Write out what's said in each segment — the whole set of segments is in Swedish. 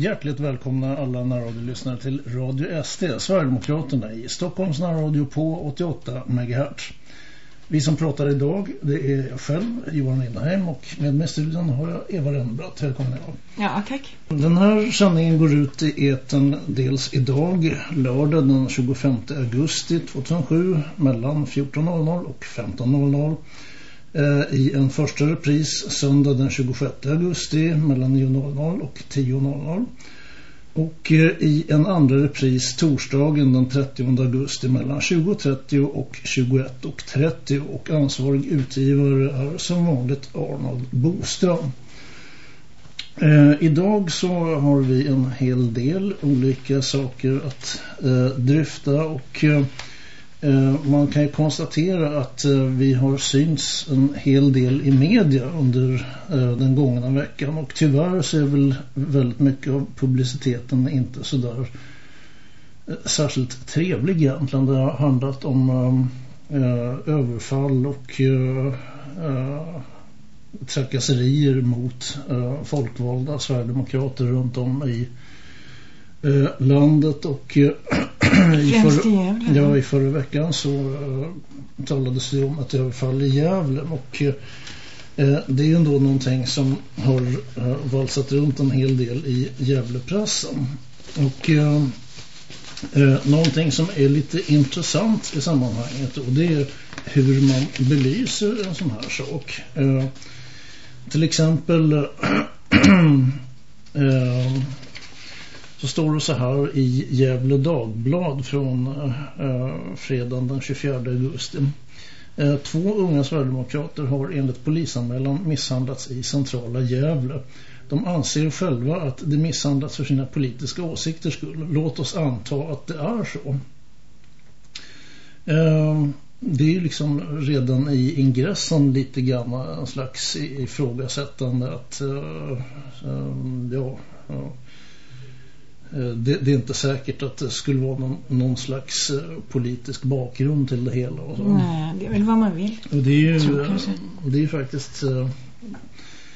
Hjärtligt välkomna alla närradiolyssnare till Radio SD, Sverigedemokraterna i Stockholms närradio på 88 MHz. Vi som pratar idag, det är jag själv, Johan Lindheim och med mig i studion har jag Eva Rennbratt. Välkommen Eva. Ja, tack. Den här sändningen går ut i eten dels idag, lördag den 25 augusti 2007 mellan 14.00 och 15.00 eh, Eh, i en första repris söndag den 26 augusti mellan 9.00 och 10.00 och eh, i en andra repris torsdagen den 30 augusti mellan 20.30 och 21.30 och ansvarig utgivare är som vanligt Arnold Boström. Eh, idag så har vi en hel del olika saker att eh, dryfta och Eh, Eh, man kan ju konstatera att eh, vi har synts en hel del i media under eh, den gångna veckan och tyvärr så är väl väldigt mycket av publiciteten inte så där särskilt trevlig egentligen. Det har handlat om överfall och trakasserier mot folkvalda Sverigedemokrater runt om i landet och i, för, ja, i förra veckan så uh, talades det om ett överfall i Gävle och uh, det är ju ändå någonting som har uh, valsat runt en hel del i Gävlepressen. Och uh, uh, någonting som är lite intressant i sammanhanget och det är hur man belyser en sån här sak. Till exempel så står det så här i Gävle Dagblad från eh, eh fredagen den 24 augusti. Eh, två unga Sverigedemokrater har enligt polisanmälan misshandlats i centrala Gävle. De anser själva att de misshandlats för sina politiska åsikter skull. Låt oss anta att det är så. Eh, det är ju liksom redan i ingressen lite grann en slags ifrågasättande att uh, ja, det, det, är inte säkert att det skulle vara någon, någon slags eh, politisk bakgrund till det hela. Och så. Nej, det är väl vad man vill. Och det är ju, tror, det är ju faktiskt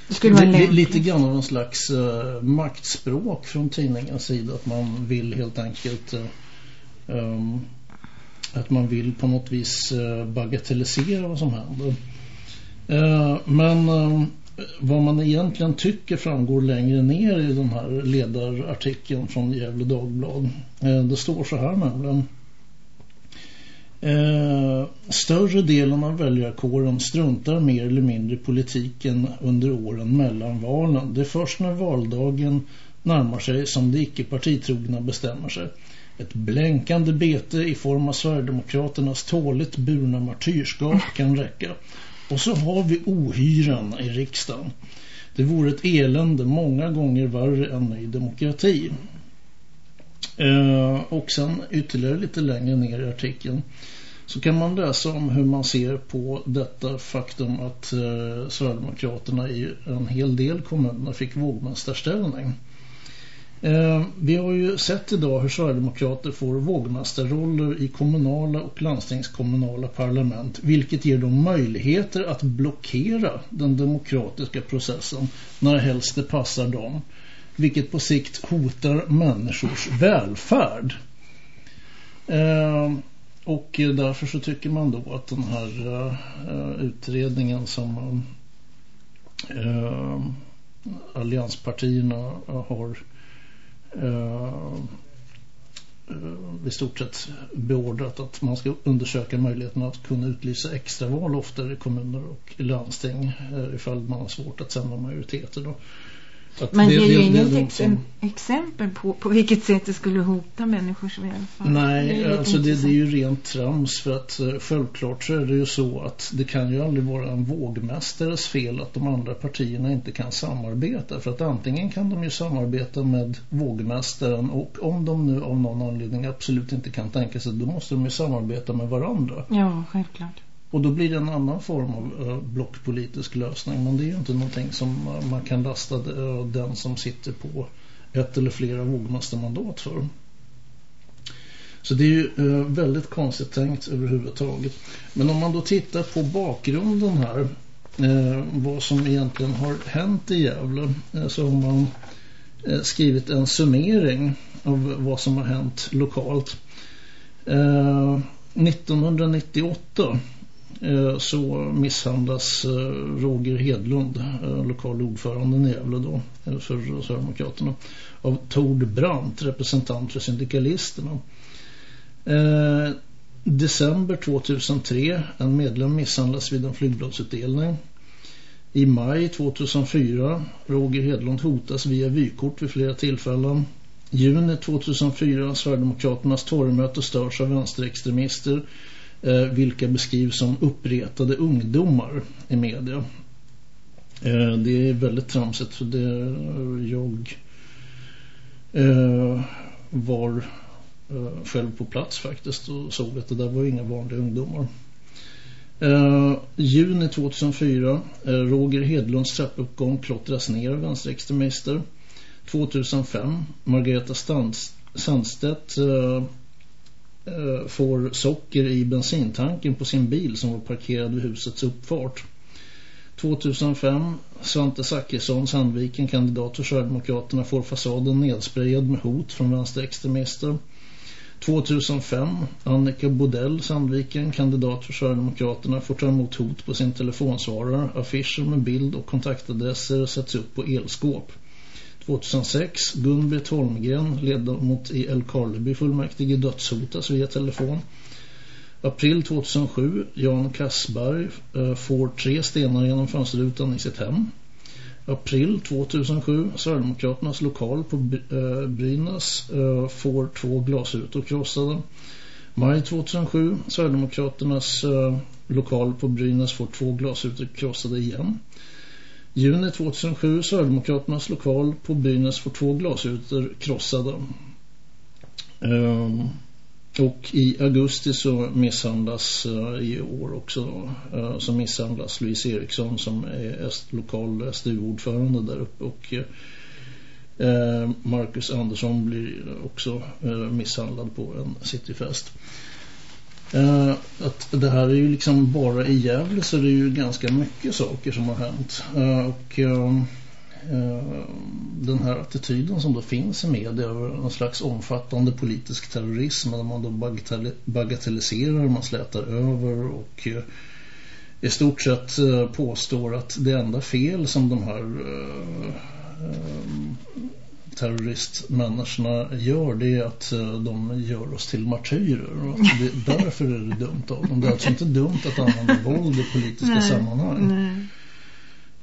det skulle vara li, lite grann av en slags uh, maktspråk från tidningens sida. Att man vill helt enkelt uh, um, att man vill på något vis uh, bagatellisera vad som händer. men vad man egentligen tycker framgår längre ner i den här ledarartikeln från Gävle Dagblad. Eh, det står så här nämligen. Eh, större delen av väljarkåren struntar mer eller mindre i politiken under åren mellan valen. Det är först när valdagen närmar sig som de icke-partitrogna bestämmer sig. Ett blänkande bete i form av Sverigedemokraternas tåligt burna martyrskap kan räcka. Och så har vi ohyran i riksdagen. Det vore ett elände många gånger värre än ny demokrati. Eh, och sen ytterligare lite längre ner i artikeln så kan man läsa om hur man ser på detta faktum att eh, Sverigedemokraterna i en hel del kommuner fick vågmästarställning. Eh, vi har ju sett idag hur Sverigedemokrater får vågmästarroller i kommunala och landstingskommunala parlament vilket ger dem möjligheter att blockera den demokratiska processen när helst det passar dem vilket på sikt hotar människors välfärd. Eh, och därför så tycker man då att den här eh, utredningen som eh, allianspartierna har Eh, eh, i stort sett beordrat att man ska undersöka möjligheten att kunna utlysa extraval oftare i kommuner och landsting eh, ifall man har svårt att sända majoriteter då. Man ger ju inget som... exempel på, på vilket sätt det skulle hota människors välfärd. Nej, det alltså det, det, är ju rent trams för att uh, självklart så är det ju så att det kan ju aldrig vara en vågmästares fel att de andra partierna inte kan samarbeta. För att antingen kan de ju samarbeta med vågmästaren och om de nu av någon anledning absolut inte kan tänka sig då måste de ju samarbeta med varandra. Ja, självklart. Och då blir det en annan form av eh, blockpolitisk lösning. Men det är ju inte någonting som eh, man kan lasta eh, den som sitter på ett eller flera vågmästarmandat för. Så det är ju väldigt konstigt tänkt överhuvudtaget. Men om man då tittar på bakgrunden här. vad som egentligen har hänt i Gävle. så har man skrivit en summering av vad som har hänt lokalt. 1998 Eh, så misshandlas eh, Roger Hedlund, eh, lokal ordförande i Gävle då, för Sverigedemokraterna, av Tord Brandt, representant för syndikalisterna. December 2003, en medlem misshandlas vid en flygbladsutdelning. I maj 2004, Roger Hedlund hotas via vykort vid flera tillfällen. Juni 2004, Sverigedemokraternas torgmöte störs av vänsterextremister Eh, vilka beskrivs som uppretade ungdomar i media. Eh, det är väldigt tramsigt för det eh, jag var själv på plats faktiskt och såg att det där var inga vanliga ungdomar. Uh, juni 2004 uh, Roger Hedlunds trappuppgång klottras ner av vänsterextremister 2005 Margareta Sandstedt Eh, får socker i bensintanken på sin bil som var parkerad vid husets uppfart 2005 Svante Zackrisson Sandviken kandidat för Sverigedemokraterna får fasaden nedsprayad med hot från vänsterextremister 2005 Annika Bodell Sandviken, kandidat för Sverigedemokraterna, får ta emot hot på sin telefonsvarare. Affischer med bild och kontaktadresser sätts upp på elskåp. 2006 Gun-Britt Holmgren, ledamot i El Karleby fullmäktige, dödshotas via telefon. April 2007 Jan Kassberg eh, får tre stenar genom fönsterrutan i sitt hem. April 2007 Sverigedemokraternas lokal på eh, Brynäs eh, får två glasrutor krossade. Maj 2007 Sverigedemokraternas lokal på Brynäs får två glasrutor krossade igen. Juni 2007 Sverigedemokraternas lokal på Brynäs får två glasrutor krossade. Um, och i augusti så misshandlas uh, i år också uh, så misshandlas Louise Eriksson som är lokal SDU-ordförande där uppe och uh, Marcus Andersson blir också misshandlad på en cityfest. Eh, att det här är ju liksom bara i Gävle så det är ju ganska mycket saker som har hänt. Eh, och ehm, eh, den här attityden som då finns i media över någon slags omfattande politisk terrorism där man då bagatelliserar, man slätar över och i stort sett påstår att det enda fel som de här ehm, terroristmänniskorna gör det är att de gör oss till martyrer och det, därför är det dumt av dem. Det är alltså inte dumt att använda våld i politiska nej, sammanhang. Nej.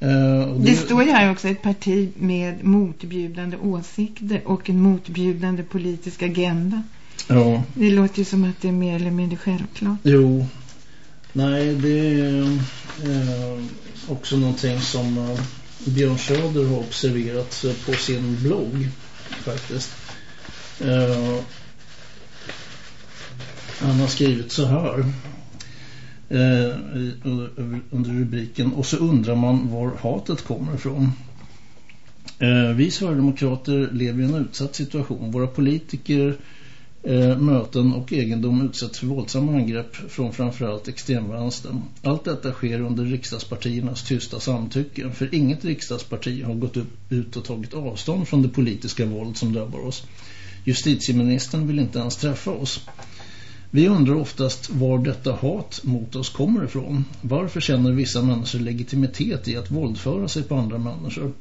Uh, det... det står ju här också ett parti med motbjudande åsikter och en motbjudande politisk agenda. Ja. Det låter ju som att det är mer eller mindre självklart. Jo. Nej, det är uh, också någonting som uh, Björn Söder har observerat på sin blogg faktiskt. Eh, han har skrivit så här uh, under rubriken och så undrar man var hatet kommer ifrån. Uh, vi Sverigedemokrater lever i en utsatt situation. Våra politiker, Eh, möten och egendom utsätts för våldsamma angrepp från framförallt extremvänstern. Allt detta sker under riksdagspartiernas tysta samtycke. För inget riksdagsparti har gått upp, ut och tagit avstånd från det politiska våld som drabbar oss. Justitieministern vill inte ens träffa oss. Vi undrar oftast var detta hat mot oss kommer ifrån. Varför känner vissa människor legitimitet i att våldföra sig på andra människor?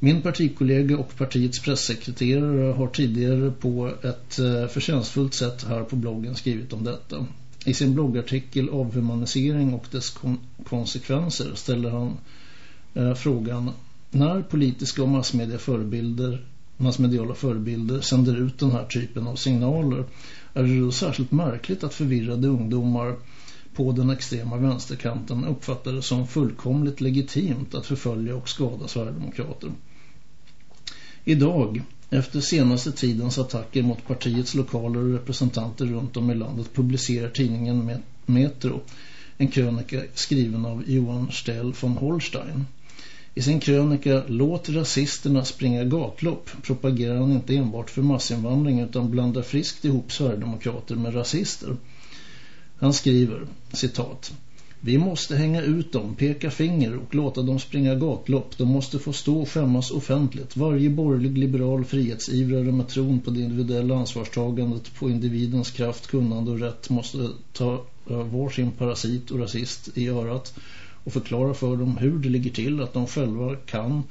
Min partikollega och partiets pressekreterare har tidigare på ett eh, förtjänstfullt sätt här på bloggen skrivit om detta. I sin bloggartikel Avhumanisering och dess kon konsekvenser ställer han eh, frågan när politiska och massmedia förebilder, massmediala förebilder sänder ut den här typen av signaler är det då särskilt märkligt att förvirrade ungdomar på den extrema vänsterkanten uppfattar det som fullkomligt legitimt att förfölja och skada Sverigedemokrater. Idag, efter senaste tidens attacker mot partiets lokaler och representanter runt om i landet publicerar tidningen Metro en krönika skriven av Johan Stell von Holstein. I sin krönika Låt rasisterna springa gatlopp propagerar han inte enbart för massinvandring utan blandar friskt ihop Sverigedemokrater med rasister. Han skriver, citat, vi måste hänga ut dem, peka finger och låta dem springa gatlopp. De måste få stå och skämmas offentligt. Varje borgerlig liberal frihetsivrare med tron på det individuella ansvarstagandet på individens kraft, kunnande och rätt måste ta var sin parasit och rasist i örat och förklara för dem hur det ligger till att de själva kan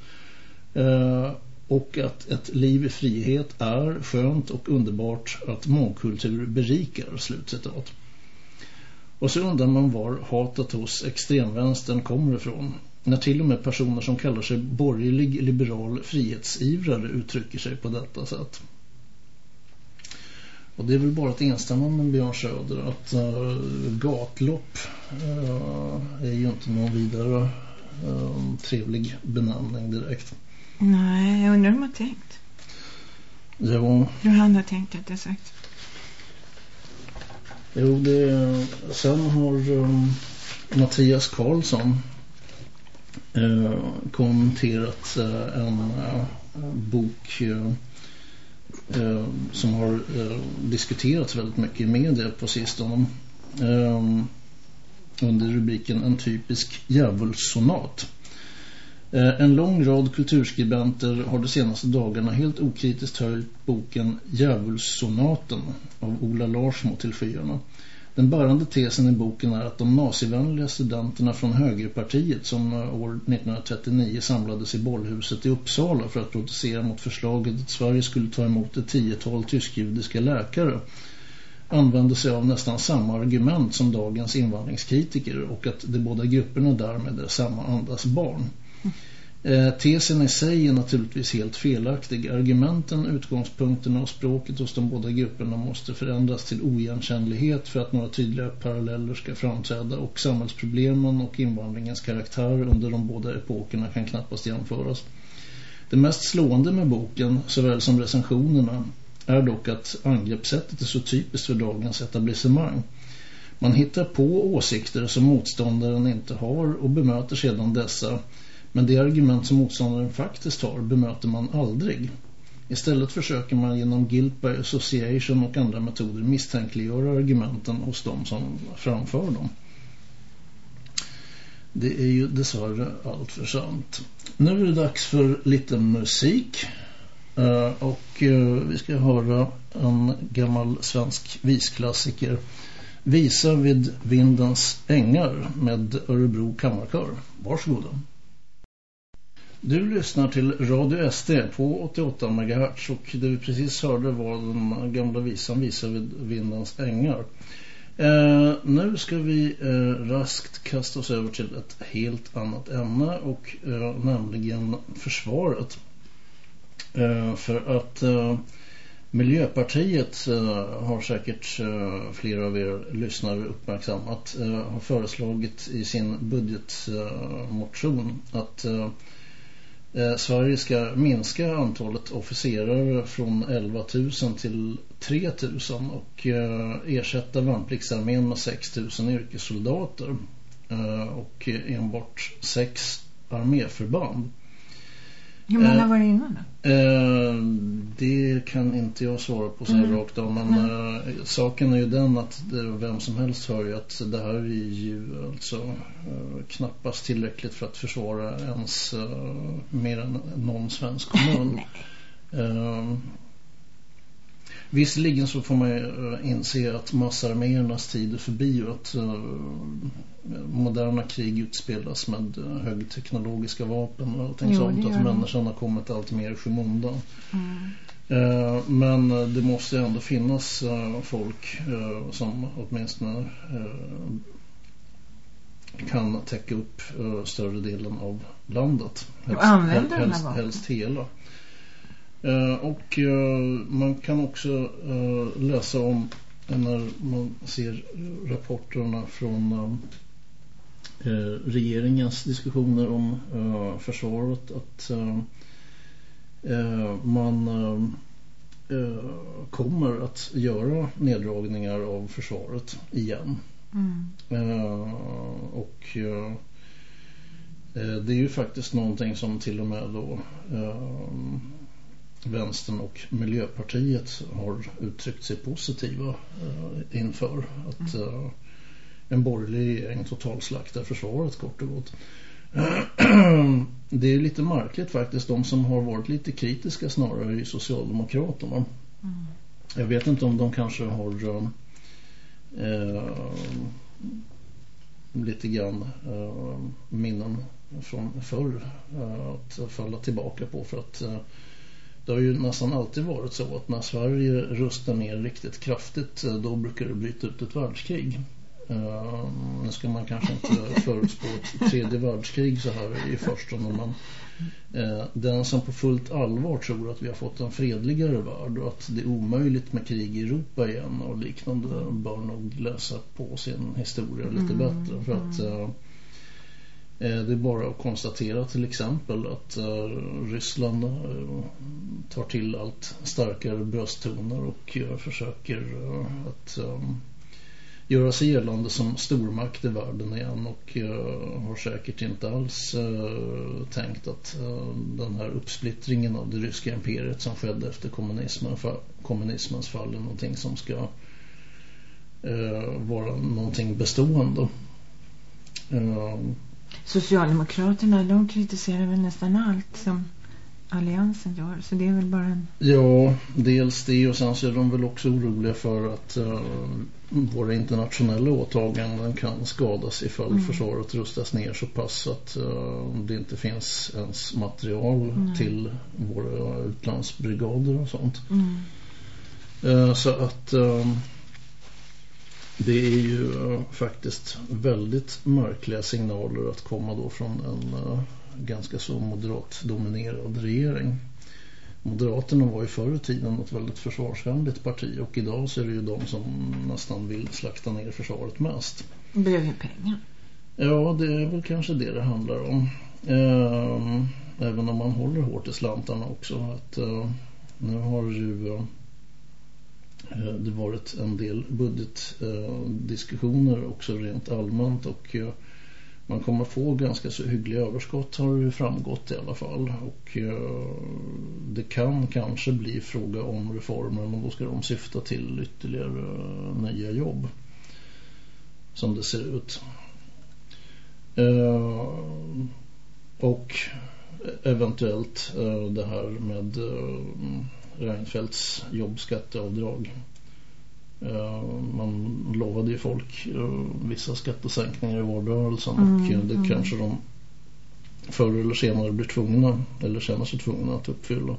eh, och att ett liv i frihet är skönt och underbart att mångkultur berikar, slutcitat. Och så undrar man var hatet hos extremvänstern kommer ifrån. När till och med personer som kallar sig borgerlig liberal frihetsivrare uttrycker sig på detta sätt. Och det är väl bara att instämma med Björn Söder att uh, gatlopp uh, är ju inte någon vidare uh, trevlig benämning direkt. Nej, jag undrar hur man har tänkt. Jo. Hur han har tänkt att det sagt. Jo, det, sen har um, Mattias Karlsson uh, kommenterat uh, en uh, bok som har diskuterats väldigt mycket i media på sistone um, under rubriken En typisk djävulssonat. Eh, en lång rad kulturskribenter har de senaste dagarna helt okritiskt höjt boken Djävulssonaten av Ola Larsmo till skyarna. Den bärande tesen i boken är att de nazivänliga studenterna från högerpartiet som år 1939 samlades i bollhuset i Uppsala för att protestera mot förslaget att Sverige skulle ta emot ett tiotal tyskjudiska läkare använde sig av nästan samma argument som dagens invandringskritiker och att de båda grupperna därmed är samma andas barn. Eh, tesen i sig är naturligtvis helt felaktig. Argumenten, utgångspunkterna och språket hos de båda grupperna måste förändras till oigenkännlighet för att några tydliga paralleller ska framträda och samhällsproblemen och invandringens karaktär under de båda epokerna kan knappast jämföras. Det mest slående med boken, såväl som recensionerna, är dock att angreppssättet är så typiskt för dagens etablissemang. Man hittar på åsikter som motståndaren inte har och bemöter sedan dessa men det argument som motståndaren faktiskt har bemöter man aldrig. Istället försöker man genom guilt by association och andra metoder misstänkliggöra argumenten hos de som framför dem. Det är ju dessvärre allt för sant. Nu är det dags för lite musik. Eh, och eh, vi ska höra en gammal svensk visklassiker Visa vid vindens ängar med Örebro kammarkör. Varsågoda. Du lyssnar till Radio SD på 88 MHz och det vi precis hörde var den gamla visan visar vid vindens ängar. Eh, nu ska vi eh, raskt kasta oss över till ett helt annat ämne och eh, nämligen försvaret. Eh, för att eh, Miljöpartiet eh, har säkert eh, flera av er lyssnare uppmärksammat eh, har föreslagit i sin budgetmotion att eh, Eh, Sverige ska minska antalet officerare från 11 000 till 3 000 och eh, ersätta värnpliktsarmén med 6 000 yrkessoldater eh, och enbart 6 arméförband. Hur många var det innan då? Eh, det kan inte jag svara på så här mm. rakt av. Men mm. eh, saken är ju den att vem som helst hör ju att det här är ju alltså eh, knappast tillräckligt för att försvara ens eh, mer än någon svensk kommun. Visserligen så får man eh, inse att massarméernas tid är förbi och att uh, moderna krig utspelas med uh, högteknologiska vapen och allting jo, sånt. Att människan har kommit allt mer i skymundan. Mm. Men det måste ändå finnas folk som åtminstone kan täcka upp större delen av landet. Helst, och använder helst, helst hela. Eh, och uh, man kan också uh, läsa om när man ser rapporterna från regeringens diskussioner om försvaret att man kommer att göra neddragningar av försvaret igen. Mm. och det är ju faktiskt någonting som till och med då Vänstern och Miljöpartiet har uttryckt sig positiva uh, inför att uh, en borgerlig regering totalslaktar försvaret kort och gott. Det är lite märkligt faktiskt. De som har varit lite kritiska snarare är Socialdemokraterna. Mm. Jag vet inte om de kanske har eh, lite grann eh, minnen från förr eh, att falla tillbaka på för att eh, det har ju nästan alltid varit så att när Sverige rustar ner riktigt kraftigt eh, då brukar det bryta ut ett världskrig. Uh, nu ska man kanske inte förutspå ett tredje världskrig så här i första men uh, den som på fullt allvar tror att vi har fått en fredligare värld och att det är omöjligt med krig i Europa igen och liknande bör nog läsa på sin historia lite mm, bättre för att uh, Eh, det är bara att konstatera till exempel att eh, Ryssland eh, tar till allt starkare brösttoner och försöker att ehm, göra sig gällande som stormakt i världen igen och har säkert inte alls tänkt att den här uppsplittringen av det ryska imperiet som skedde efter kommunismen, kommunismens fall är någonting som ska vara någonting bestående. Ehm, Socialdemokraterna de kritiserar väl nästan allt som alliansen gör. Så det är väl bara en... Ja, dels det och sen så är de väl också oroliga för att uh, våra internationella åtaganden kan skadas ifall mm. försvaret rustas ner så pass att uh, det inte finns ens material mm. till våra utlandsbrigader och sånt. Mm. Uh, så att det är ju faktiskt väldigt märkliga signaler att komma då från en ganska så moderatdominerad regering. Moderaterna var ju förr i tiden ett väldigt försvarsvänligt parti och idag så är det ju de som nästan vill slakta ner försvaret mest. Behöver pengar. Ja, det är väl kanske det det handlar om. Ehm, även om man håller hårt i slantarna också. Att, uh, nu har ju Eh, det varit en del budgetdiskussioner eh, också rent allmänt och eh, man kommer få ganska så hyggliga överskott har det framgått i alla fall och det kan kanske bli fråga om reformer men då ska de syfta till ytterligare nya jobb som det ser ut. Och eventuellt det här med Reinfeldts jobbskatteavdrag Eh, man lovade ju folk uh, vissa skattesänkningar i valrörelsen mm, och uh, det mm. kanske de förr eller senare blir tvungna eller känner sig tvungna att uppfylla.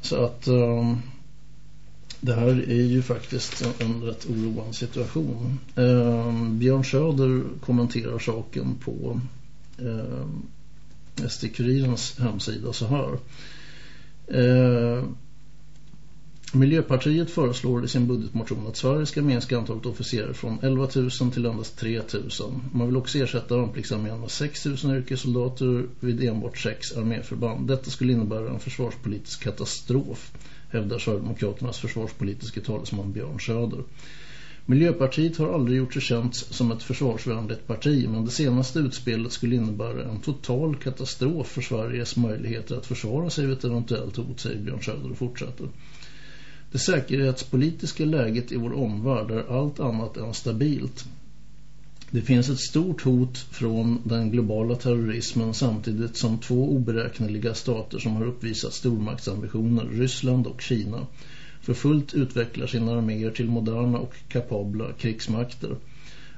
Så att det här är ju faktiskt en, rätt oroande situation. Björn Söder kommenterar saken på SD-kurirens hemsida så här. Eh, Miljöpartiet föreslår i sin budgetmotion att Sverige ska minska antalet officerare från 11 000 till endast 3 000. Man vill också ersätta värnpliktsarmén med 6 000 yrkessoldater vid enbart 6 arméförband. Detta skulle innebära en försvarspolitisk katastrof, hävdar Sverigedemokraternas försvarspolitiska talesman Björn Söder. Miljöpartiet har aldrig gjort sig känt som ett försvarsvänligt parti men det senaste utspelet skulle innebära en total katastrof för Sveriges möjligheter att försvara sig vid ett eventuellt hot, säger Björn Söder och fortsätter. Det säkerhetspolitiska läget i vår omvärld är allt annat än stabilt. Det finns ett stort hot från den globala terrorismen samtidigt som två oberäkneliga stater som har uppvisat stormaktsambitioner, Ryssland och Kina, för fullt utvecklar sina arméer till moderna och kapabla krigsmakter.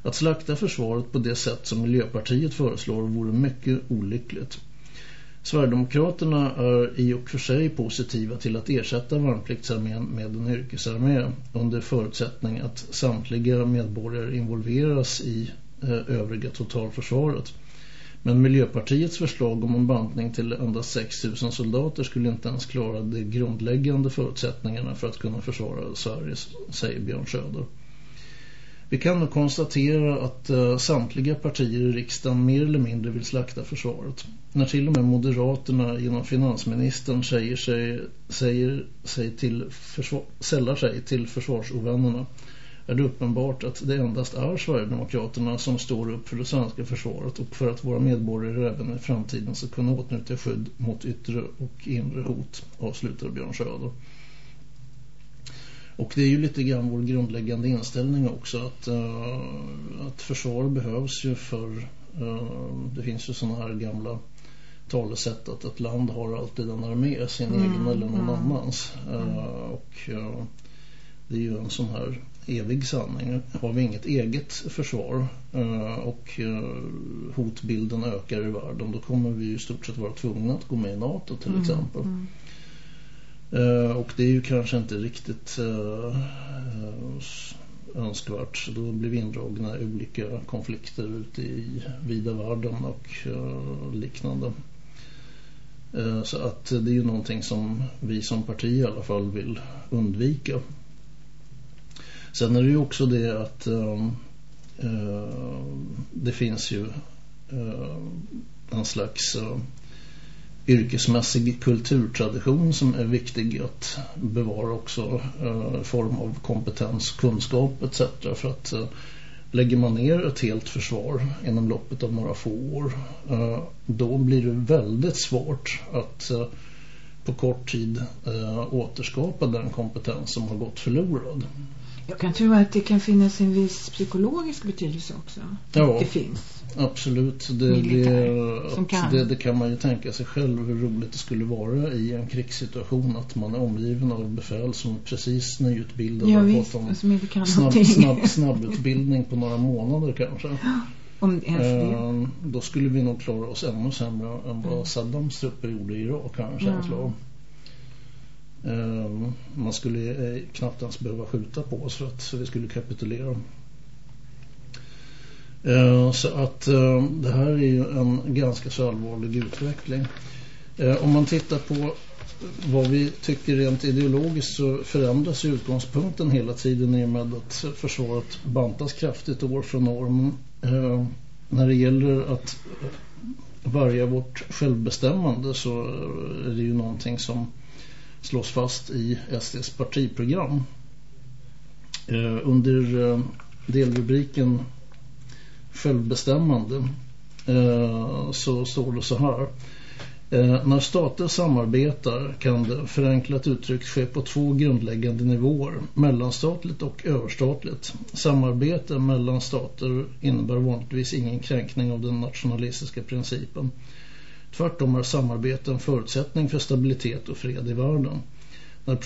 Att slakta försvaret på det sätt som Miljöpartiet föreslår vore mycket olyckligt. Sverigedemokraterna är i och för sig positiva till att ersätta värnpliktsarmén med en yrkesarmé under förutsättning att samtliga medborgare involveras i eh, övriga totalförsvaret. Men Miljöpartiets förslag om en bantning till endast 6 000 soldater skulle inte ens klara de grundläggande förutsättningarna för att kunna försvara Sverige, säger Björn Söder. Vi kan nu konstatera att uh, samtliga partier i riksdagen mer eller mindre vill slakta försvaret. När till och med Moderaterna genom finansministern säger sig, säger sig till försvar, sällar sig till försvarsovännerna är det uppenbart att det endast är Sverigedemokraterna som står upp för det svenska försvaret och för att våra medborgare även i framtiden ska kunna åtnjuta skydd mot yttre och inre hot, avslutar Björn Söder. Och det är ju lite grann vår grundläggande inställning också att, uh, att försvar behövs ju för uh, det finns ju sådana här gamla talesätt att ett land har alltid en armé, sin mm, egen eller någon mm. annans. Uh, och det är ju en sån här evig sanning. Har vi inget eget försvar och hotbilden ökar i världen då kommer vi i stort sett vara tvungna att gå med i NATO till mm, exempel. Mm. Uh, och det är ju kanske inte riktigt önskvärt. Då blir vi indragna i olika konflikter ute i vida världen och liknande. Så att det är ju någonting som vi som parti i alla fall vill undvika. Sen är det ju också det att ehm, eh, det finns ju eh, en slags eh, yrkesmässig kulturtradition som är viktig att bevara också eh, form av kompetens, kunskap etc. För att eh, lägger man ner ett helt försvar inom loppet av några få år eh, då blir det väldigt svårt att eh, på kort tid eh, återskapa den kompetens som har gått förlorad. Jag kan tro att det kan finnas en viss psykologisk betydelse också. Ja, det finns. Absolut, det, det, kan. Det, det, kan man ju tänka sig själv hur roligt det skulle vara i en krigssituation att man är omgiven av befäl som precis nyutbildade ja, och fått en som inte kan snabb, snabb, snabbutbildning på några månader kanske. Om eh, då skulle vi nog klara oss ännu sämre än vad Saddams trupper gjorde i Irak kanske. Ja. Eh, Ehm, man skulle eh, knappt ens behöva skjuta på oss för att vi skulle kapitulera. Ehm, så att ehm, det här är ju en ganska så allvarlig utveckling. Om man tittar på vad vi tycker rent ideologiskt så förändras utgångspunkten hela tiden i och med att försvaret bantas kraftigt år från år. Men när det gäller att varja vårt självbestämmande så är det ju någonting som slås fast i SDs partiprogram. Eh, under eh, delrubriken självbestämmande eh, så står det så här. När stater samarbetar kan det förenklat uttryckt ske på två grundläggande nivåer, mellanstatligt och överstatligt. Samarbete mellan stater innebär vanligtvis ingen kränkning av den nationalistiska principen. Tvärtom är samarbete en förutsättning för stabilitet och fred i världen. När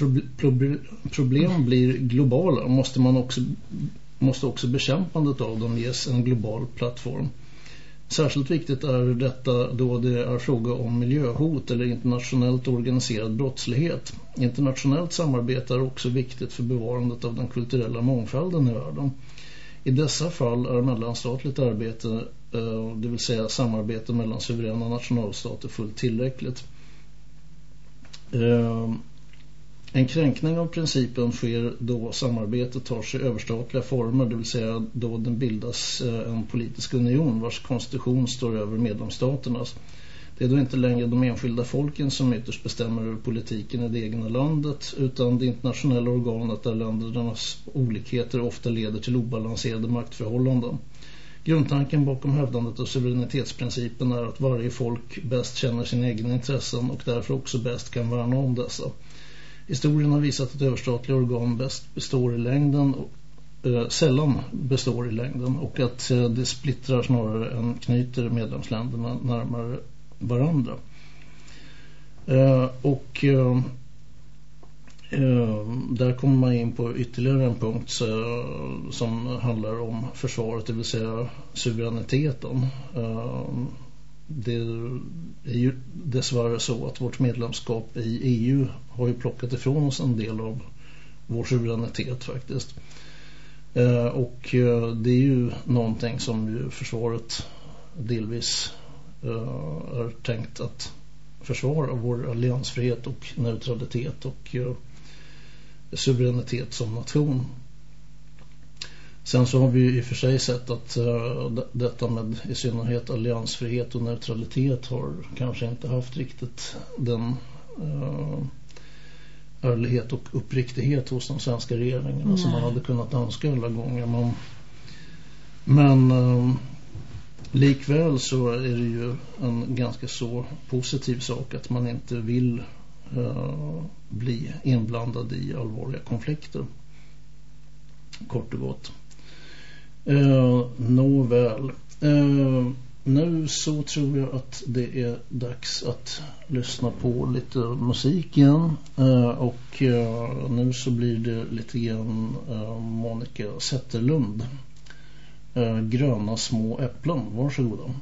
problem blir globala måste man också måste också bekämpandet av dem ges en global plattform. Särskilt viktigt är detta då det är fråga om miljöhot eller internationellt organiserad brottslighet. Internationellt samarbete är också viktigt för bevarandet av den kulturella mångfalden i världen. I dessa fall är mellanstatligt arbete, Eh, det vill säga samarbete mellan suveräna nationalstater fullt tillräckligt. Eh, en kränkning av principen sker då samarbetet tar sig överstatliga former, det vill säga då den bildas eh, en politisk union vars konstitution står över medlemsstaternas. Det är då inte längre de enskilda folken som ytterst bestämmer över politiken i det egna landet utan det internationella organet där ländernas olikheter ofta leder till obalanserade maktförhållanden. Grundtanken bakom hävdandet av suveränitetsprincipen är att varje folk bäst känner sina egna intressen och därför också bäst kan värna om dessa. Historien har visat att överstatliga organ bäst består i längden och eh, sällan består i längden och att eh, det splittrar snarare än knyter medlemsländerna närmare varandra. Eh, och eh, Eh, där kommer man in på ytterligare en punkt som handlar om försvaret, det vill säga suveräniteten eh, det är ju dessvärre så att vårt medlemskap i EU har ju plockat ifrån oss en del av vår suveränitet faktiskt. Eh, och det är ju någonting som ju försvaret delvis är tänkt att försvara vår alliansfrihet och neutralitet och suveränitet som nation. Sen så har vi i och för sig sett att uh, detta med i synnerhet alliansfrihet och neutralitet har kanske inte haft riktigt den uh, ärlighet och uppriktighet hos de svenska regeringarna Nej. som man hade kunnat önska alla gånger. Men, men uh, likväl så är det ju en ganska så positiv sak att man inte vill Eh, bli inblandad i allvarliga konflikter. kort och gott. Eh, Nåväl. Eh, nu så tror jag att det är dags att lyssna på lite musik igen. Eh, och eh, nu så blir det lite grann eh, Monica Zetterlund. Eh, gröna små äpplen. Varsågoda.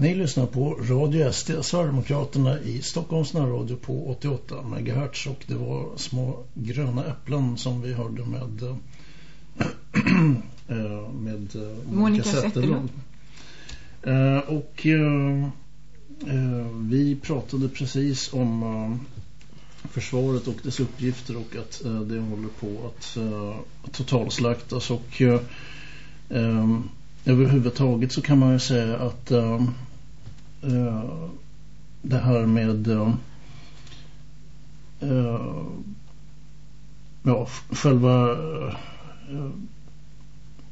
Ni lyssnar på Radio SD, Sverigedemokraterna i Stockholms närradio på 88 MHz och det var små gröna äpplen som vi hörde med äh, med äh, Monica Zetterlund. Och vi pratade precis om försvaret och dess uppgifter och att det håller på att totalslaktas. Och överhuvudtaget så kan man ju säga att Eh, det här med eh, eh, ja, själva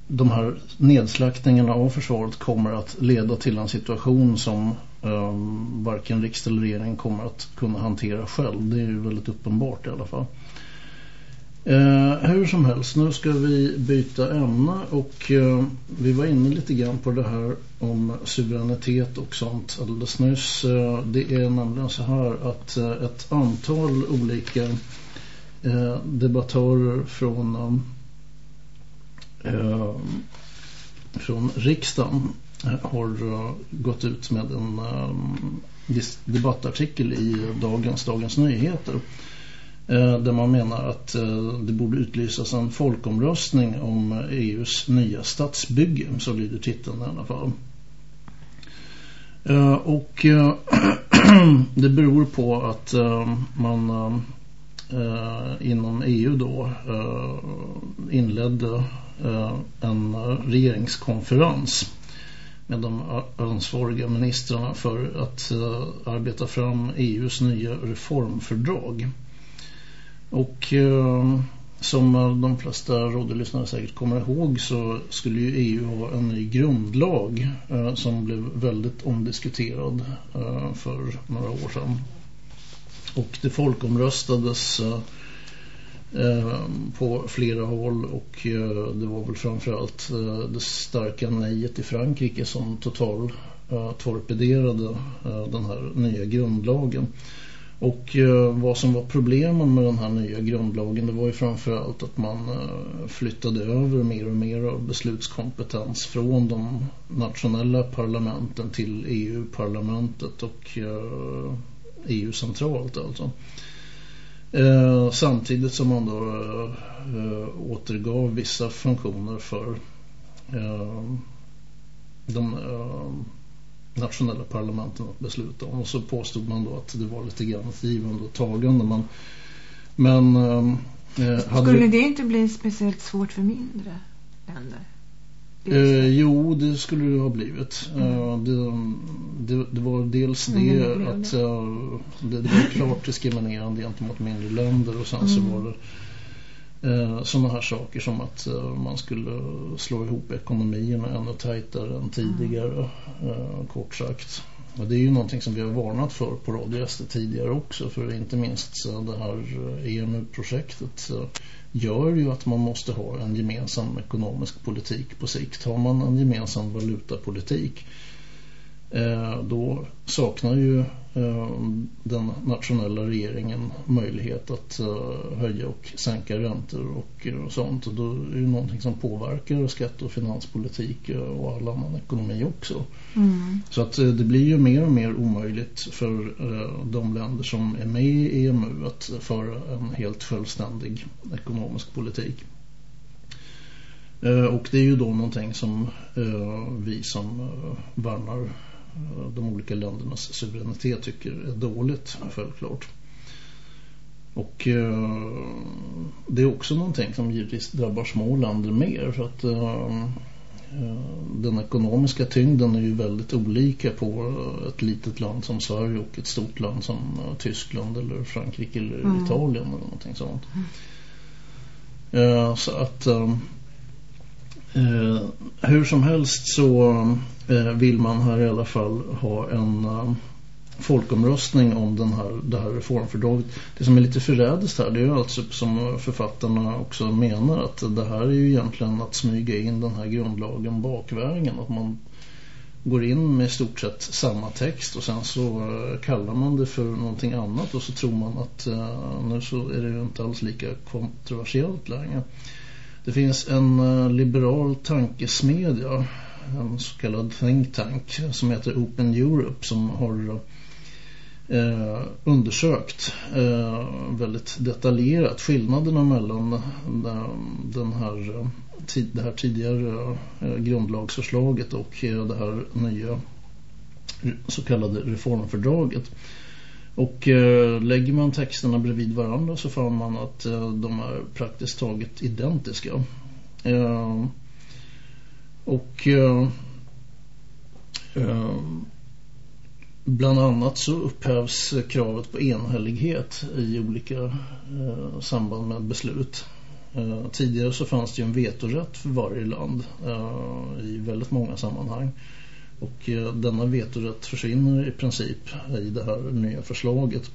de här nedslaktningarna av försvaret kommer att leda till en situation som um, varken riksdag eller regering kommer att kunna hantera själv. Det är ju väldigt uppenbart i alla fall. Eh, hur som helst, nu ska vi byta ämne och eh, vi var inne lite grann på det här om suveränitet och sånt alldeles nyss. Eh, det är nämligen så här att eh, ett antal olika eh, debattörer från, eh, från riksdagen har eh, gått ut med en eh, debattartikel i dagens Dagens Nyheter- Eh, där man menar att eh, det borde utlysas en folkomröstning om eh, e EUs nya stadsbygge, så lyder titeln i alla fall. Och det beror på att man inom EU då inledde en regeringskonferens med de ansvariga ministrarna för att arbeta fram EUs nya reformfördrag. Och eh, som de flesta radiolyssnare säkert kommer ihåg så skulle ju EU ha en ny grundlag eh, som blev väldigt omdiskuterad eh, för några år sedan. Och det folkomröstades eh, ehm, på flera håll och eh, det var väl framförallt eh, det starka nejet i Frankrike som total torpederade den här nya grundlagen. Och eh, vad som var problemen med den här nya grundlagen det var ju framförallt att man eh, flyttade över mer och mer av beslutskompetens från de nationella parlamenten till EU-parlamentet och eh, EU centralt alltså. Eh, samtidigt som man då eh, återgav vissa funktioner för eh, de eh, nationella parlamenten att besluta om. Och så påstod man då att det var lite grann givande och tagande. Men, men, eh, Skulle det inte bli speciellt svårt för mindre länder? Eh, jo, det skulle det ha blivit. Mm. Eh, det, det, det, var dels mm, det att uh, det, det, var klart diskriminerande gentemot mindre länder och sen mm. så var det Eh, sådana här saker som att eh, man skulle slå ihop ekonomierna ännu tajtare än tidigare, eh, kort sagt. Och det är ju någonting som vi har varnat för på Radio SD tidigare också, för inte minst eh, det här eh, EMU-projektet eh, gör ju att man måste ha en gemensam ekonomisk politik på sikt. Har man en gemensam valutapolitik då saknar ju eh, den nationella regeringen möjlighet att eh, höja och sänka räntor och, sånt. Och då är det någonting som påverkar skatt- och finanspolitik och all annan ekonomi också. Mm. Så att det blir ju mer och mer omöjligt för de länder som är med i EMU att föra en helt självständig ekonomisk politik. Och det är ju då någonting som vi som värnar de olika ländernas suveränitet tycker är dåligt, självklart. Och eh, det är också någonting som givetvis drabbar små länder mer för att eh, eh, den ekonomiska tyngden är ju väldigt olika på ett litet land som Sverige och ett stort land som eh, Tyskland eller Frankrike eller mm. Italien eller någonting sånt. Mm. Eh, så att eh, hur som helst så Eh, vill man här i alla fall ha en, eh, folkomröstning om den här, det här reformfördraget. Det som är lite förrädiskt här det är ju alltså som författarna också menar att det här är ju egentligen att smyga in den här grundlagen bakvägen. Att man går in med i stort sett samma text och sen så uh, kallar man det för någonting annat och så tror man att uh, nu så är det ju inte alls lika kontroversiellt längre. Det finns en liberal tankesmedja en så kallad think tank som heter Open Europe som har eh, undersökt eh, väldigt detaljerat skillnaderna mellan den här, det här tidigare eh, grundlagsförslaget och eh, det här nya så kallade reformfördraget. Och eh, lägger man texterna bredvid varandra så får man att eh, de är praktiskt taget identiska. Eh, och eh, eh, bland annat så upphävs kravet på enhällighet i olika eh, samband med beslut. Eh, tidigare så fanns det ju en vetorätt för varje land eh, i väldigt många sammanhang. Och eh, denna vetorätt försvinner i princip i det här nya förslaget.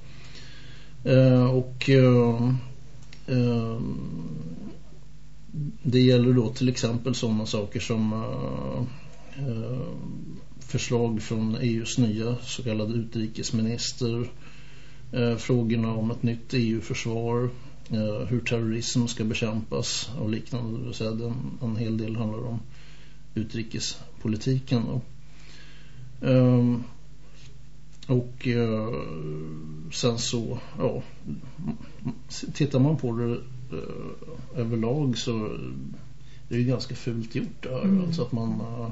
Eh, och eh, eh, det gäller då till exempel sådana saker som eh, eh, förslag från EUs nya så kallade utrikesminister, eh, frågorna om ett nytt EU-försvar, hur terrorism ska bekämpas och liknande. Det vill säga en, en hel del handlar om utrikespolitiken. Då. Ehm, och sen så, ja, tittar man på det eh, överlag så det är ju ganska fult gjort där. Mm. Alltså att man uh,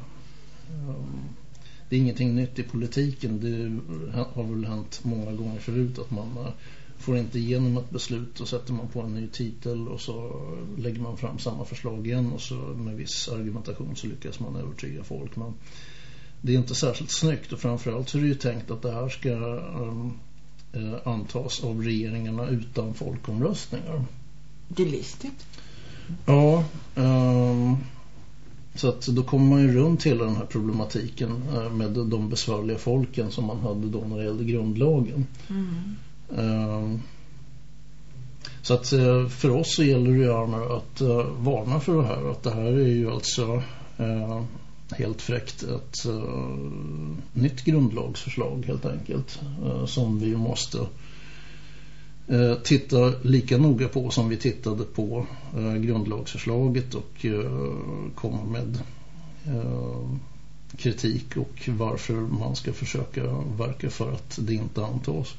det är ingenting nytt i politiken. Det har väl hänt många gånger förut att man får inte igenom ett beslut och sätter man på en ny titel och så lägger man fram samma förslag igen och så med viss argumentation så lyckas man övertyga folk. Men det är inte särskilt snyggt och framförallt så är det ju tänkt att det här ska um, antas av regeringarna utan folkomröstningar. Det är listigt. Ja, um, så att då kommer man ju runt hela den här problematiken uh, med de besvärliga folken som man hade då när det gällde grundlagen. Mm. Um, så att uh, för oss så gäller det gärna att uh, varna för det här. Att det här är ju alltså helt fräckt ett nytt grundlagsförslag helt enkelt. som vi måste eh, titta lika noga på som vi tittade på eh, grundlagsförslaget och eh, komma med kritik och varför man ska försöka verka för att det inte antas.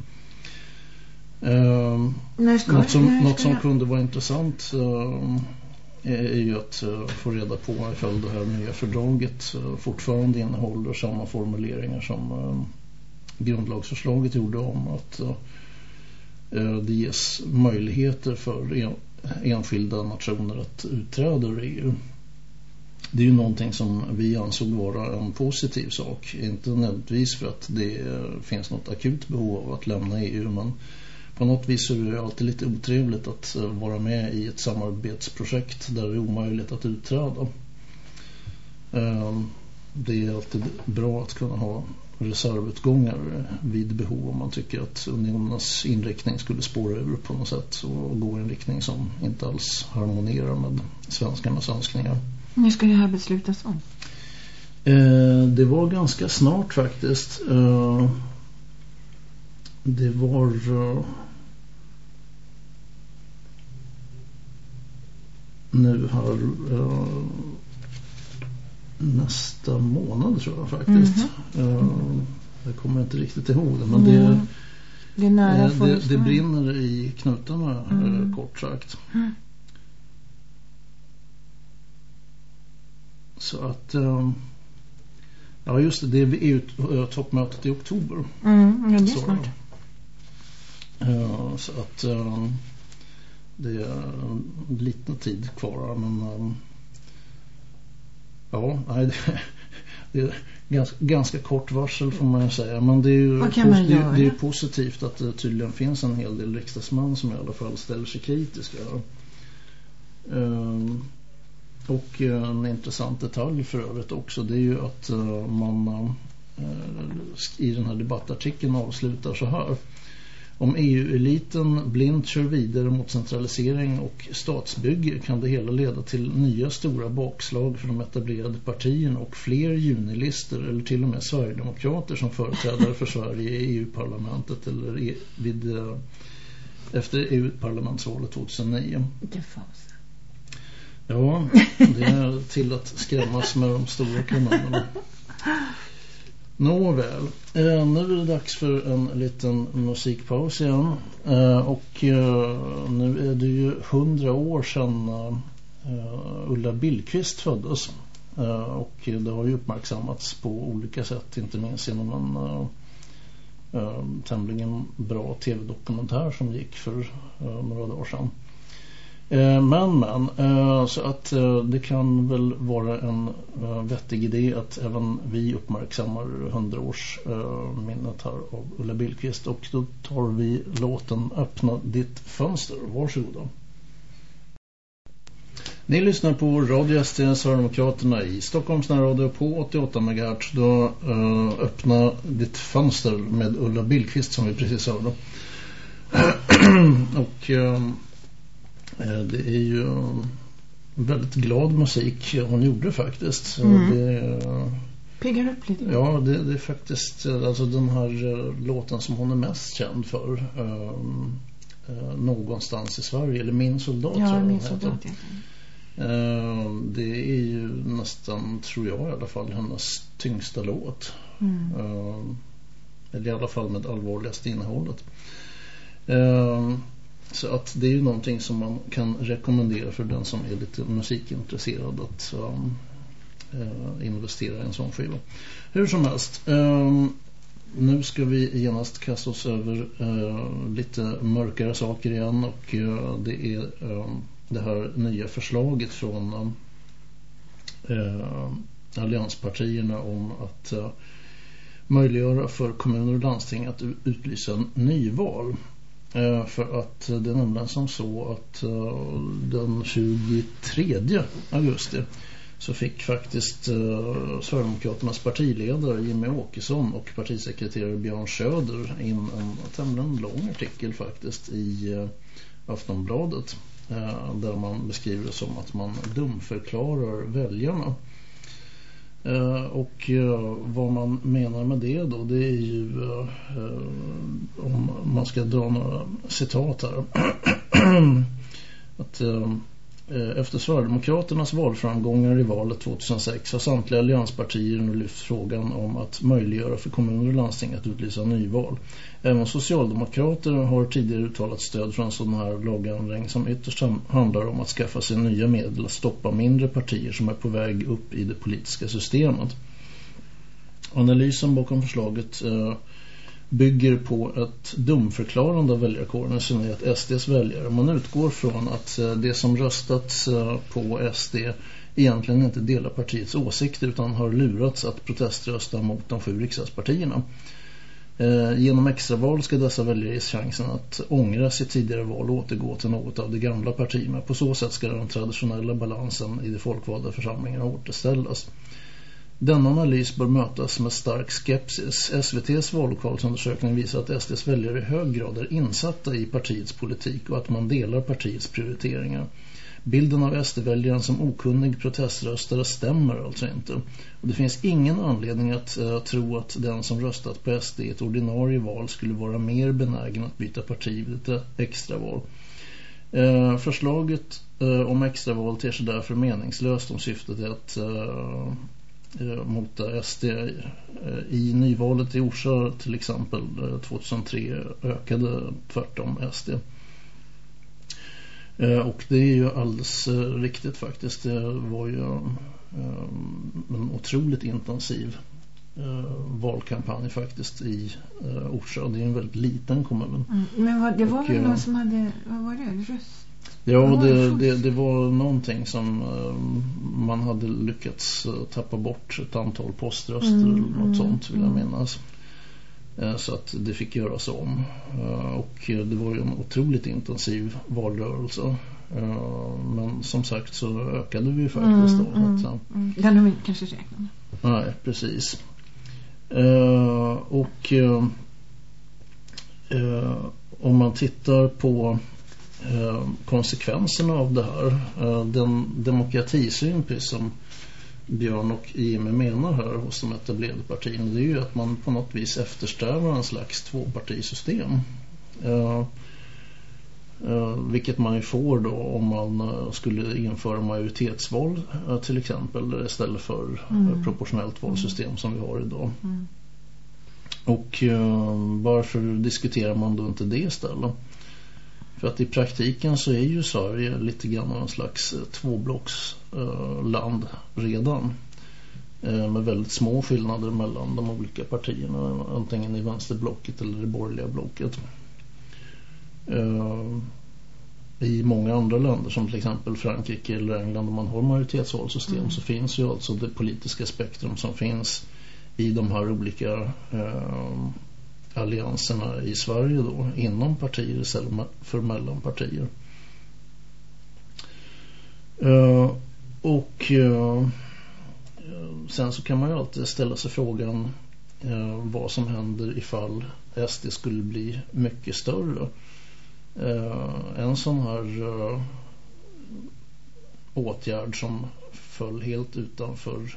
Eh, något som, något som kunde vara intressant är ju att få reda på ifall det här nya fördraget fortfarande innehåller samma formuleringar som grundlagsförslaget gjorde om att Eh, det ges möjligheter för enskilda nationer att utträda ur EU. Det är ju någonting som vi ansåg vara en positiv sak. Inte nödvändigtvis för att det eh, finns något akut behov av att lämna EU men på något vis är det alltid lite otrevligt att eh, vara med i ett samarbetsprojekt där det är omöjligt att utträda. Det är alltid bra att kunna ha reservutgångar vid behov om man tycker att unionens inriktning skulle spåra ur på något sätt och gå i en riktning som inte alls harmonerar med svenskarnas önskningar. När ska det här beslutas om? Eh, det var ganska snart faktiskt. Eh, det var... Eh, nu här eh, nästa månad tror jag faktiskt. Mm -hmm. jag kommer inte riktigt ihåg det men det, det, är nära eh, det, det brinner i knutarna eh, mm. kort sagt. Mm. Så att ja just det, det är EU-toppmötet i oktober. Mm, ja, det är snart. Så att det är en liten tid kvar men Ja, nej, det, är ganska, ganska kort varsel får man ju säga. Men det är ju man det, det är positivt att det tydligen finns en hel del riksdagsmän som i alla fall ställer sig kritiska. Um, och en intressant detalj för övrigt också det är ju att uh, man i den här debattartikeln avslutar så här. Om EU-eliten blint kör vidare mot centralisering och statsbygge kan det hela leda till nya stora bakslag för de etablerade partierna och fler junilister eller till och med Sverigedemokrater som företrädare för Sverige i EU-parlamentet eller vid, eh, efter EU-parlamentsvalet 2009. Vilken fas. Ja, det är till att skrämmas med de stora kanonerna. Nåväl, eh, nu är det dags för en liten musikpaus igen. Eh, och eh, nu är det ju hundra år sedan eh, Ulla Billqvist föddes. Eh, och det har ju uppmärksammats på olika sätt, inte minst genom en eh, eh, tämligen bra tv-dokumentär som gick för eh, några dagar sedan. Eh, men, men, eh, så att eh, det kan väl vara en vettig idé att även vi uppmärksammar 100-årsminnet här av Ulla Billqvist. Och då tar vi låten Öppna ditt fönster. Varsågoda. Ni lyssnar på Radio SD Sverigedemokraterna i Stockholms närradio på 88 MHz. Då öppna ditt fönster med Ulla Billqvist som vi precis hörde. och... Eh, det är ju väldigt glad musik hon gjorde faktiskt. Mm. Det, Piggar upp lite. Ja, det, det, är faktiskt alltså den här låten som hon är mest känd för. Uh, uh, någonstans i Sverige, eller Min soldat. Ja, Min soldat. det är ju nästan, tror jag i alla fall, hennes tyngsta låt. Mm. eller i alla fall med allvarligaste innehållet. Så att det är ju någonting som man kan rekommendera för den som är lite musikintresserad att um, uh, investera i en sån skiva. Hur som helst, um, nu ska vi genast kasta oss över uh, lite mörkare saker igen och uh, det är um, det här nya förslaget från allianspartierna om att möjliggöra för kommuner och landsting att utlysa nyval. Eh, för att det är nämligen som så att eh, den 23 augusti så fick faktiskt eh, Sverigedemokraternas partiledare Jimmy Åkesson och partisekreterare Björn Söder in en tämligen lång artikel faktiskt i Aftonbladet där man beskriver det som att man dumförklarar väljarna. Eh, och eh, vad man menar med det då det är ju eh, om man ska dra några citat här. Att Eh, efter Sverigedemokraternas valframgångar i valet 2006 har samtliga allianspartier nu lyft frågan om att möjliggöra för kommuner och landsting att utlysa nyval. Även Socialdemokrater har tidigare uttalat stöd för en sån här lagändring som ytterst handlar om att skaffa sig nya medel att stoppa mindre partier som är på väg upp i det politiska systemet. Analysen bakom förslaget eh, bygger på ett dumförklarande av väljarkåren, i synnerhet SDs väljare. Man utgår från att eh, det som röstat eh, på SD egentligen inte delar partiets åsikter utan har lurats att proteströsta mot de sju riksdagspartierna. Eh, genom extraval ska dessa väljare ges chansen att ångra sitt tidigare val och återgå till något av de gamla partierna. På så sätt ska den traditionella balansen i de folkvalda församlingarna återställas. Denna analys bör mötas med stark skepsis. SVTs vallokalsundersökning visar att SDs väljare i hög grad är insatta i partiets politik och att man delar partiets prioriteringar. Bilden av SD-väljaren som okunnig proteströstare stämmer alltså inte. Och det finns ingen anledning att uh, tro att den som röstat på SD i ett ordinarie val skulle vara mer benägen att byta parti vid ett eh, extraval. Uh, eh, förslaget uh, om extraval ter sig därför meningslöst om syftet är att mota SD i nyvalet i Orsa till exempel 2003 ökade tvärtom SD. Eh, och det är ju alldeles eh, riktigt faktiskt. Det var ju eh, en otroligt intensiv valkampanj faktiskt i Orsa. Det är en väldigt liten kommun. Mm. Men vad, det var och, väl någon som hade, vad var det? Röst? Ja, det, det, det, var någonting som man hade lyckats tappa bort ett antal poströster mm, eller något mm, sånt vill jag mm. minnas. Eh, så att det fick göras om. Eh, och det var ju en otroligt intensiv valrörelse. Eh, men som sagt så ökade vi faktiskt då. Mm, mm, mm. Den har vi kanske räknat med. Nej, precis. Och om man tittar på konsekvenserna av det här, den demokratisyn precis som Björn och Jimmy menar här hos de etablerade partierna det är ju att man på något vis eftersträvar en slags tvåpartisystem. Uh, uh, vilket man ju får då om man uh, skulle införa majoritetsval till exempel istället för mm. proportionellt valsystem som vi har idag. Mm. Och varför diskuterar man då inte det istället? För att i praktiken så är ju Sverige lite grann en slags tvåblocksland redan. Med väldigt små skillnader mellan de olika partierna. Antingen i vänsterblocket eller i borgerliga blocket. I många andra länder som till exempel Frankrike eller England om man har majoritetsvalsystem mm. så finns ju alltså det politiska spektrum som finns i de här olika eh, allianserna i Sverige då inom partier istället för mellan partier. Uh, eh, och uh, sen så kan man ju alltid ställa sig frågan uh, vad som händer ifall SD skulle bli mycket större. en sån här åtgärd som föll helt utanför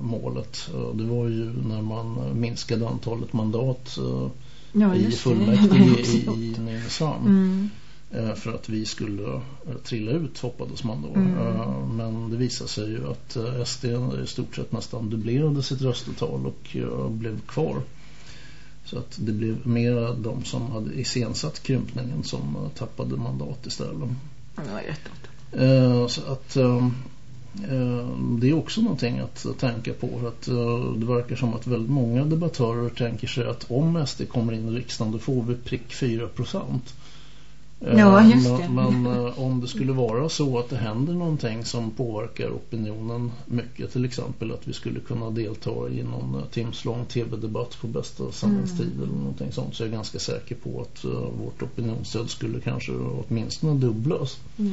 målet. Det var ju när man minskade antalet mandat eh, ja, i fullmäktige i, i Nynäshamn. Mm. Eh, för att vi skulle trilla ut hoppades man då. Mm. Men det visade sig ju att SD i stort sett nästan dubblerade sitt röstetal och blev kvar. Så att det blev mer de som hade iscensatt krympningen som tappade mandat istället. Ja, jättebra. Så att Eh, det är också någonting att tänka på att eh, det verkar som att väldigt många debattörer tänker sig att om SD kommer in i riksdagen då får vi prick 4 procent. Eh, ja, just det. Men, men om det skulle vara så att det händer någonting som påverkar opinionen mycket, till exempel att vi skulle kunna delta i någon timslång tv-debatt på bästa sändningstid mm. eller någonting sånt så är jag ganska säker på att vårt opinionsstöd skulle kanske åtminstone dubblas. Mm.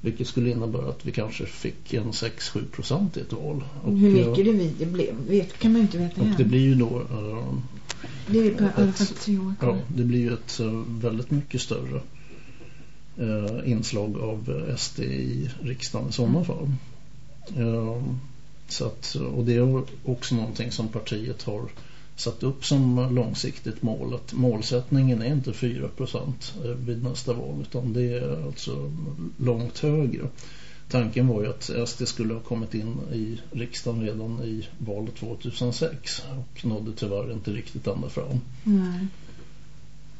Vilket skulle innebära att vi kanske fick en 6-7 procent i ett val. Och Hur mycket det, vi, det blev vet, kan man inte veta Och än. det blir ju då... Uh, det är på ett, tre år Ja, det blir ju ett uh, väldigt mycket större uh, inslag av SD i riksdagen i sådana fall. så att, och det är också någonting som partiet har satt upp som långsiktigt mål att målsättningen är inte 4% eh, vid nästa val utan det är alltså långt högre. Tanken var ju att SD skulle ha kommit in i riksdagen redan i valet 2006 och nådde tyvärr inte riktigt ända fram. Mm.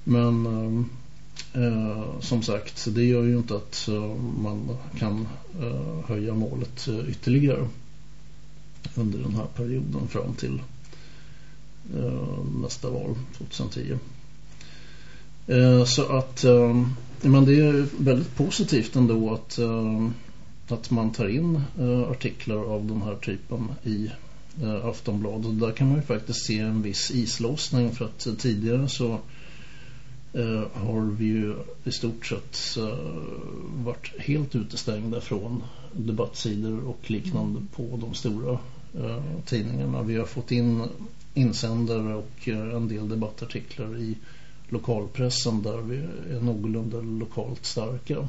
Men eh, eh, som sagt, det gör ju inte att eh, man kan eh, höja målet ytterligare under den här perioden fram till nästa val 2010. Eh, så att eh, men det är väldigt positivt ändå att, att man tar in artiklar av den här typen i Aftonbladet. Där kan man ju faktiskt se en viss islåsning för att tidigare så har vi ju i stort sett varit helt utestängda från debattsidor och liknande på de stora tidningarna. Vi har fått in insändare och eh, en del debattartiklar i lokalpressen där vi är någorlunda lokalt starka.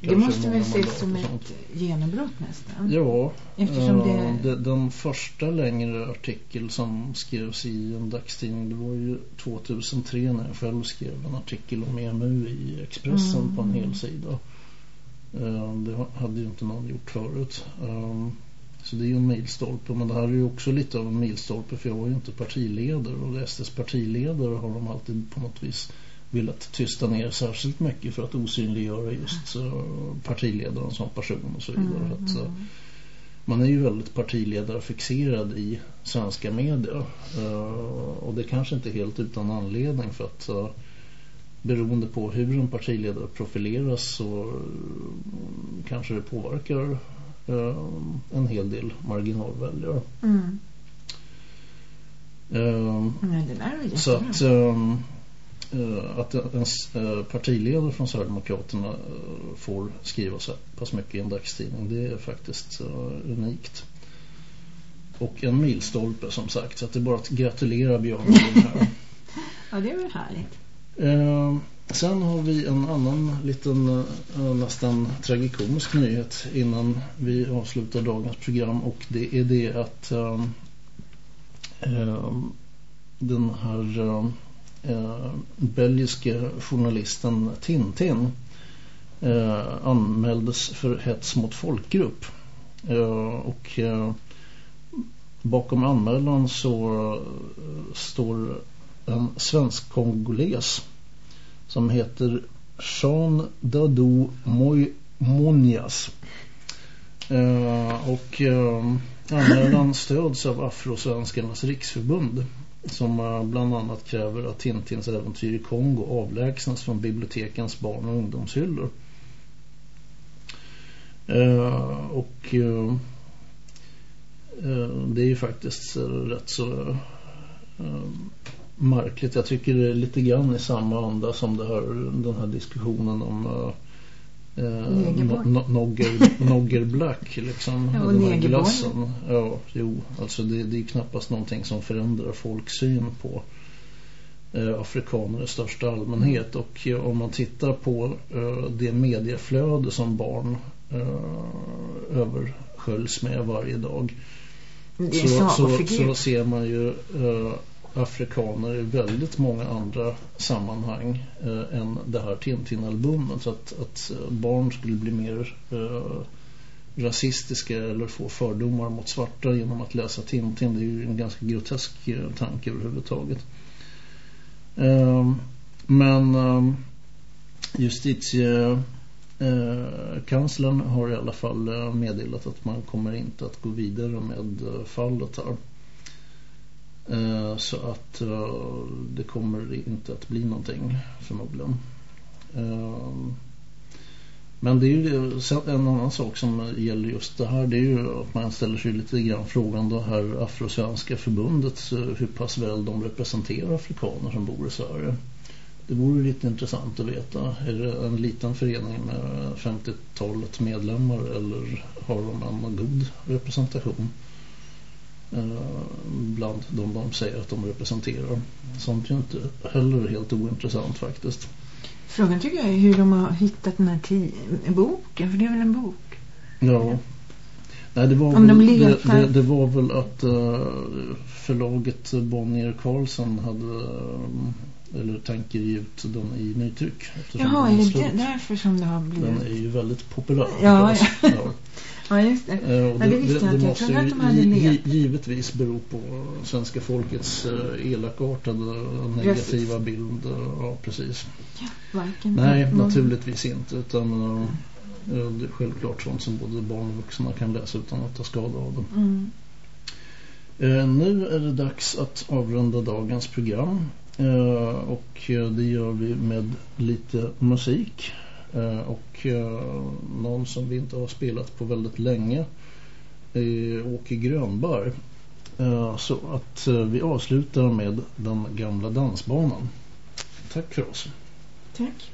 Det måste väl ses som ett genombrott nästan? Ja, Eftersom det... Det, den första längre artikel som skrevs i en dagstidning det var ju 2003 när jag själv skrev en artikel om EMU i Expressen mm. på en hel sida. Eh, det hade ju inte någon gjort förut. Så det är ju en milstolpe. Men det här är ju också lite av en milstolpe för jag var ju inte partiledare. Och SDs partiledare har de alltid på något vis velat tysta ner särskilt mycket för att osynliggöra just uh, partiledaren som person och så vidare. Mm, att, uh, man är ju väldigt partiledarfixerad i svenska medier. Uh, och det kanske inte helt utan anledning för att beroende på hur en partiledare profileras så kanske det påverkar Eh, en hel del marginalväljare. Mm. Uh, så att, uh, att en partiledare från Sverigedemokraterna får skriva så pass mycket i en dagstidning det är faktiskt unikt. och en milstolpe som sagt. Så att det är bara att gratulera Björn här. ja, det är väl härligt. Sen har vi en annan liten eh, nästan tragikomisk nyhet innan vi avslutar dagens program. Och det är det att äh, den här eh, äh, belgiska journalisten Tintin äh, anmäldes för hets mot folkgrupp. Och bakom anmälan så står en svensk-kongoles som heter Jean Dadou Moy Monjas. Eh, och eh, anmälan stöds av Afrosvenskarnas riksförbund som bland annat kräver att Tintins äventyr i Kongo avlägsnas från bibliotekens barn- och ungdomshyllor. Uh, och uh, uh, det är ju faktiskt rätt så märkligt. Jag tycker det är lite grann i samma anda som det här, den här diskussionen om Nogger, Nogger Black liksom. Ja, och negerglassen. Ja, jo. Alltså det, det är knappast någonting som förändrar folks syn på eh, afrikaner i största allmänhet. Och eh, om man tittar på eh, det medieflöde som barn eh, översköljs med varje dag. Så, så, så, ser man ju eh, afrikaner i väldigt många andra sammanhang eh, än det här Tintin-albumet. Att, att eh, barn skulle bli mer eh, rasistiska eller få fördomar mot svarta genom att läsa Tintin. Det är ju en ganska grotesk eh, tanke överhuvudtaget. Eh, men eh, justitie Eh, kanslern har i alla fall eh, meddelat att man kommer inte att gå vidare med eh, fallet här. Eh, så att eh, det kommer inte att bli någonting förmodligen. Eh, men det är ju en annan sak som gäller just det här. Det är ju att man ställer sig lite grann frågan då här Afrosvenska förbundet eh, hur pass väl de representerar afrikaner som bor i Sverige. Det vore lite intressant att veta. Är det en liten förening med 50-talet medlemmar eller har de en god representation? Eh, bland de de säger att de representerar. Sånt är inte heller helt ointressant faktiskt. Frågan tycker jag är hur de har hittat den här boken, för det är väl en bok? Ja. Nej, det var, Om väl, de det, det, det, var väl att uh, förlaget Bonnier Carlson hade um, eller tänker ge ut den i nytryck. Jaha, är det därför som det har blivit? Den är ju väldigt populär. Ja, ja. ja. Ja, just det. Eh, ja, det, det visste jag inte. Jag trodde att de hade givetvis bero på svenska folkets uh, elakartade negativa bild. Ja, precis. Ja, varken Nej, naturligtvis inte. Utan uh, det är självklart sånt som både barn och vuxna kan läsa utan att ta skada av det. Mm. Uh, nu är det dags att avrunda dagens program. Eh, och det gör vi med lite musik. Eh, och eh, någon som vi inte har spelat på väldigt länge är Åke Grönberg. Så att vi avslutar med den gamla dansbanan. Tack för oss. Tack.